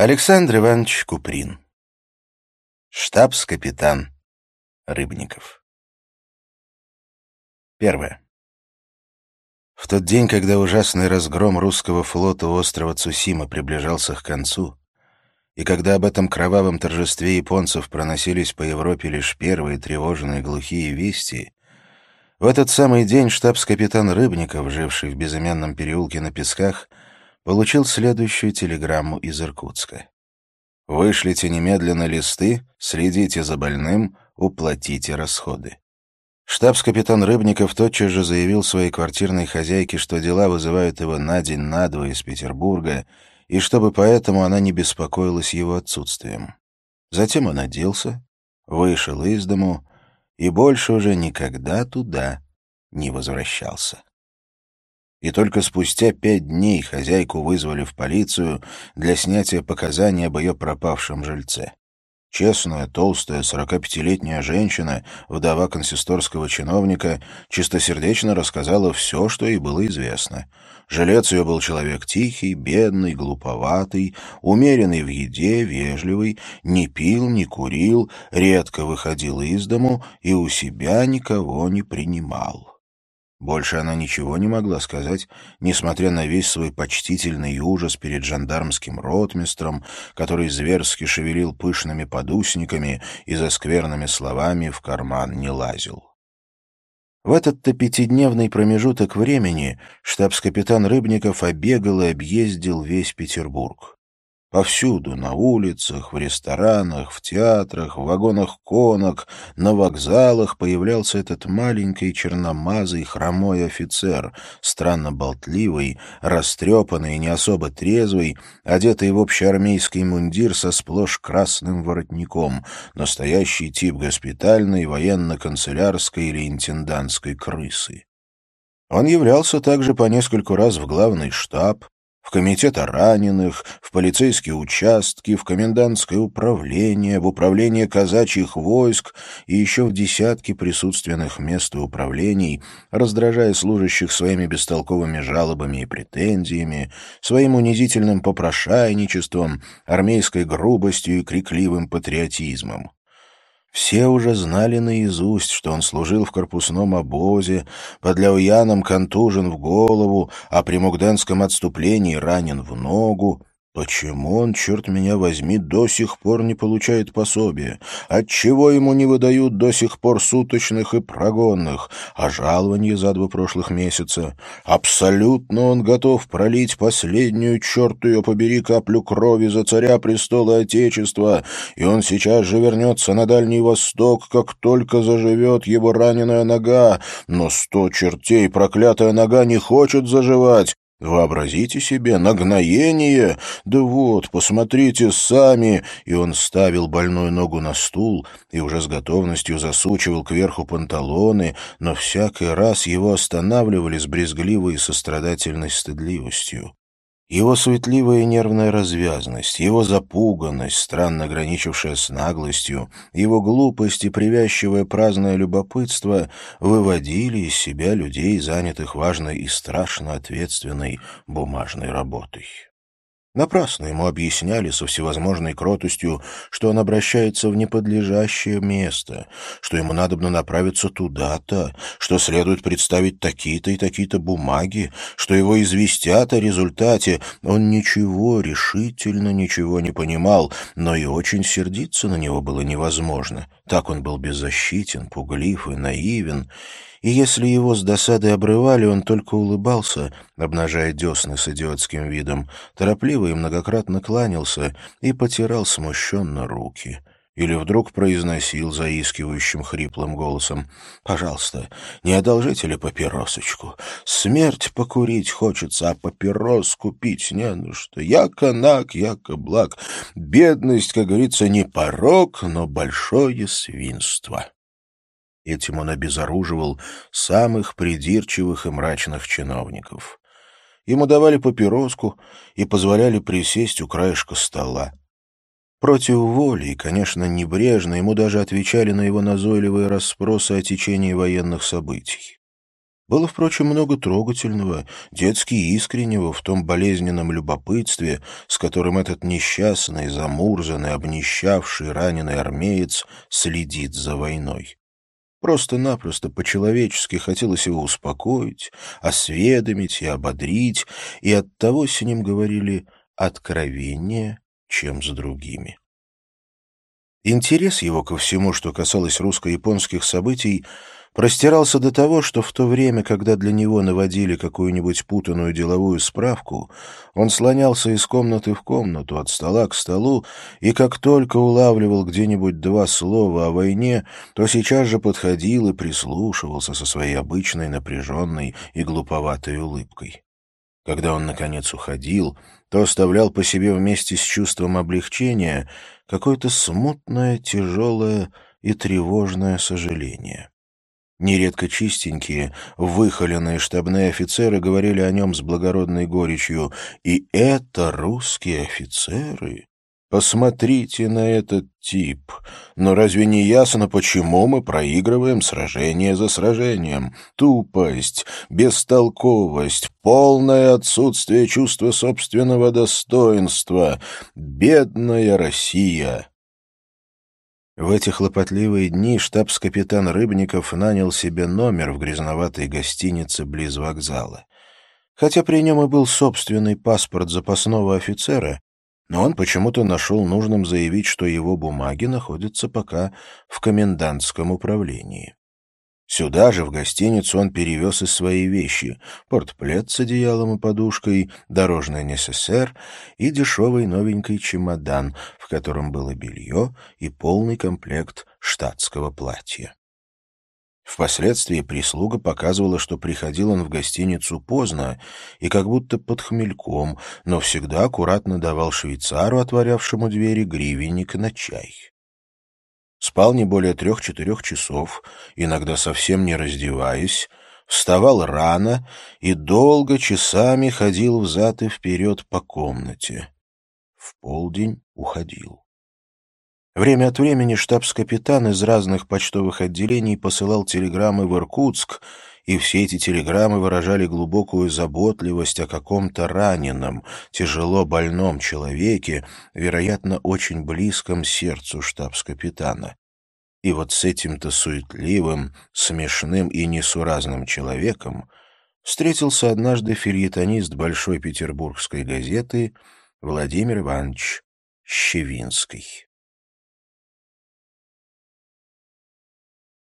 Александр Иванович Куприн. Штабс-капитан Рыбников. Первое. В тот день, когда ужасный разгром русского флота острова Цусима приближался к концу, и когда об этом кровавом торжестве японцев проносились по Европе лишь первые тревожные глухие вести, в этот самый день штабс-капитан Рыбников, живший в безымянном переулке на Песках, получил следующую телеграмму из Иркутска. «Вышлите немедленно листы, следите за больным, уплатите расходы». Штабс-капитан Рыбников тотчас же заявил своей квартирной хозяйке, что дела вызывают его на день, на два из Петербурга, и чтобы поэтому она не беспокоилась его отсутствием. Затем он оделся, вышел из дому и больше уже никогда туда не возвращался. И только спустя пять дней хозяйку вызвали в полицию для снятия показаний об ее пропавшем жильце. Честная, толстая, 45-летняя женщина, вдова консисторского чиновника, чистосердечно рассказала все, что ей было известно. Жилец ее был человек тихий, бедный, глуповатый, умеренный в еде, вежливый, не пил, не курил, редко выходил из дому и у себя никого не принимал. Больше она ничего не могла сказать, несмотря на весь свой почтительный ужас перед жандармским ротмистром, который зверски шевелил пышными подусниками и за скверными словами в карман не лазил. В этот-то пятидневный промежуток времени штабс-капитан Рыбников обегал и объездил весь Петербург. Повсюду, на улицах, в ресторанах, в театрах, в вагонах конок, на вокзалах появлялся этот маленький черномазый хромой офицер, странно болтливый, растрепанный и не особо трезвый, одетый в общеармейский мундир со сплошь красным воротником, настоящий тип госпитальной, военно-канцелярской или интендантской крысы. Он являлся также по нескольку раз в главный штаб, в комитет о раненых, в полицейские участки, в комендантское управление, в управление казачьих войск и еще в десятки присутственных мест и управлений, раздражая служащих своими бестолковыми жалобами и претензиями, своим унизительным попрошайничеством, армейской грубостью и крикливым патриотизмом. Все уже знали наизусть, что он служил в корпусном обозе, под Ляуяном контужен в голову, а при Мугденском отступлении ранен в ногу, Почему он, черт меня возьми, до сих пор не получает пособия? Отчего ему не выдают до сих пор суточных и прогонных, а жалование за два прошлых месяца? Абсолютно он готов пролить последнюю, черт ее побери, каплю крови за царя престола Отечества, и он сейчас же вернется на Дальний Восток, как только заживет его раненая нога. Но сто чертей проклятая нога не хочет заживать, Вообразите себе, нагноение! Да вот, посмотрите сами!» И он ставил больную ногу на стул и уже с готовностью засучивал кверху панталоны, но всякий раз его останавливали с брезгливой и сострадательной стыдливостью. Его суетливая и нервная развязность, его запуганность, странно граничившая с наглостью, его глупость и привязчивое праздное любопытство выводили из себя людей, занятых важной и страшно ответственной бумажной работой. Напрасно ему объясняли со всевозможной кротостью, что он обращается в неподлежащее место, что ему надобно направиться туда-то, что следует представить такие-то и такие-то бумаги, что его известят о результате. Он ничего, решительно ничего не понимал, но и очень сердиться на него было невозможно. Так он был беззащитен, пуглив и наивен, и если его с досадой обрывали, он только улыбался, обнажая десны с идиотским видом, торопливо и многократно кланялся и потирал смущенно руки. Или вдруг произносил заискивающим хриплым голосом «Пожалуйста, не одолжите ли папиросочку? Смерть покурить хочется, а папирос купить не на что. Яко наг, яко благ. Бедность, как говорится, не порог, но большое свинство». Этим он обезоруживал самых придирчивых и мрачных чиновников. Ему давали папироску и позволяли присесть у краешка стола. Против воли и, конечно, небрежно ему даже отвечали на его назойливые расспросы о течении военных событий. Было, впрочем, много трогательного, детски искреннего в том болезненном любопытстве, с которым этот несчастный, замурзанный, обнищавший, раненый армеец следит за войной. Просто-напросто по-человечески хотелось его успокоить, осведомить и ободрить, и оттого с ним говорили откровеннее, чем с другими. Интерес его ко всему, что касалось русско-японских событий, простирался до того, что в то время, когда для него наводили какую-нибудь путанную деловую справку, он слонялся из комнаты в комнату, от стола к столу, и как только улавливал где-нибудь два слова о войне, то сейчас же подходил и прислушивался со своей обычной напряженной и глуповатой улыбкой. Когда он, наконец, уходил, то оставлял по себе вместе с чувством облегчения какое-то смутное, тяжелое и тревожное сожаление. Нередко чистенькие, выхоленные штабные офицеры говорили о нем с благородной горечью. И это русские офицеры. Посмотрите на этот тип. Но разве не ясно, почему мы проигрываем сражение за сражением? Тупость, бестолковость, полное отсутствие чувства собственного достоинства. Бедная Россия. В эти хлопотливые дни штабс-капитан Рыбников нанял себе номер в грязноватой гостинице близ вокзала. Хотя при нем и был собственный паспорт запасного офицера, но он почему-то нашел нужным заявить, что его бумаги находятся пока в комендантском управлении. Сюда же, в гостиницу, он перевез и свои вещи — портплет с одеялом и подушкой, дорожный НССР и дешевый новенький чемодан, в котором было белье и полный комплект штатского платья. Впоследствии прислуга показывала, что приходил он в гостиницу поздно и как будто под хмельком, но всегда аккуратно давал швейцару, отворявшему двери, гривенник на чай. Спал не более трех-четырех часов, иногда совсем не раздеваясь, вставал рано и долго часами ходил взад и вперед по комнате. В полдень уходил. Время от времени штабс-капитан из разных почтовых отделений посылал телеграммы в Иркутск, и все эти телеграммы выражали глубокую заботливость о каком-то раненом, тяжело больном человеке, вероятно, очень близком сердцу штабс-капитана. И вот с этим-то суетливым, смешным и несуразным человеком встретился однажды фельетонист Большой петербургской газеты Владимир Иванович Щевинский.